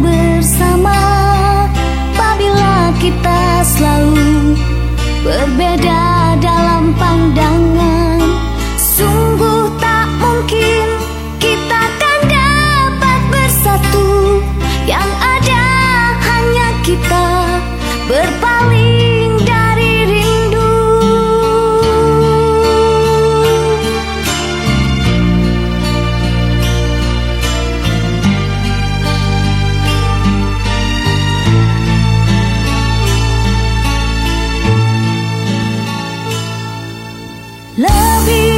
bersama. Apabila kita selalu berbeda dalam pandangan